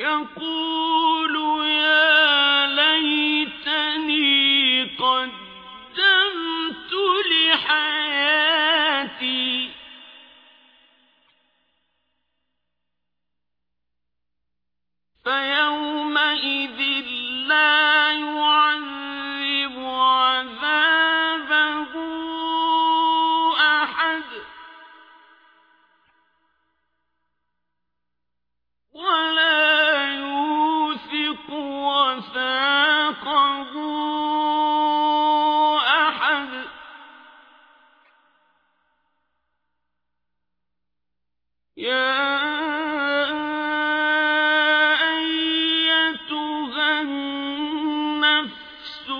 يقول يا أيتها النفس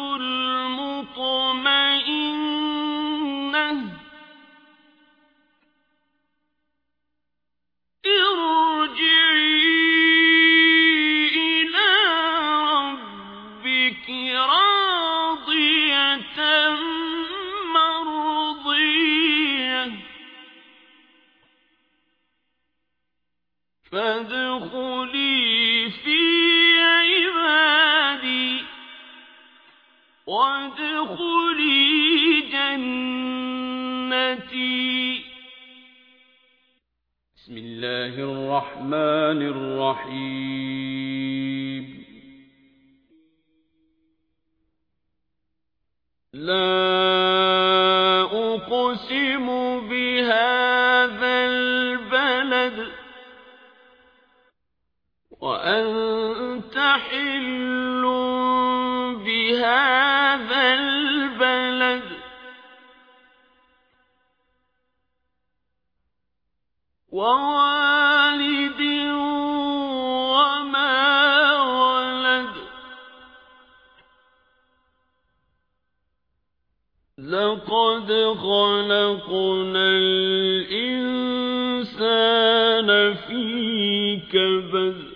فادخلي في عبادي وادخلي جنتي. بسم الله الرحمن الرحيم. لا أقسم بهذا البلد وأنت حل بهذا البلد. ووالد وما ولد. لقد خلقنا الإنسان في كبد.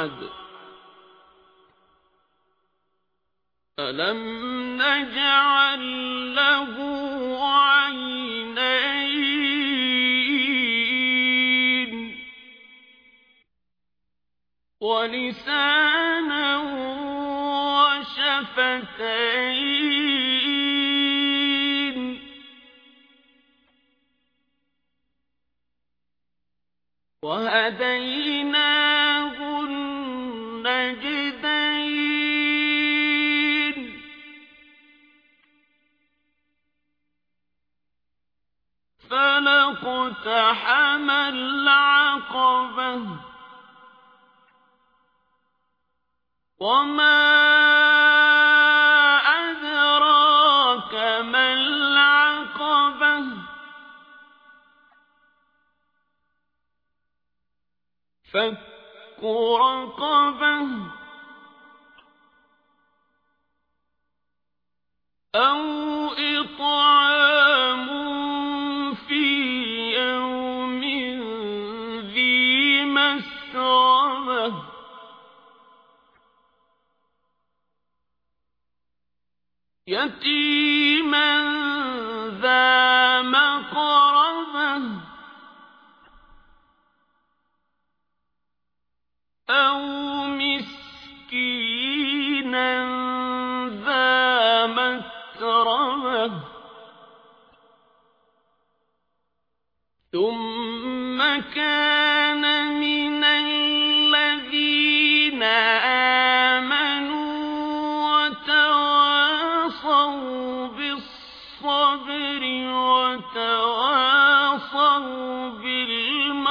أحد ألم نجعل له عينين ولسانا وشفتين وهديناه فلاقتحم العقبة. وما أدراك ما العقبة. فك رقبة. أو إطعام يتيما ذا مقربة أو مسكينا ذا متربة ثم كان من الذين بالمرحمة.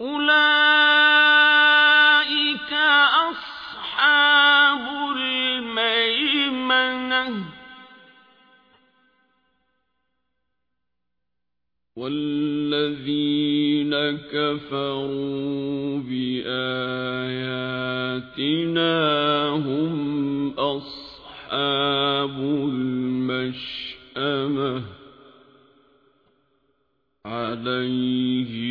أولئك أصحاب الميمنة. والذين كفروا بآياتنا هم أصحاب المشأمة عليهم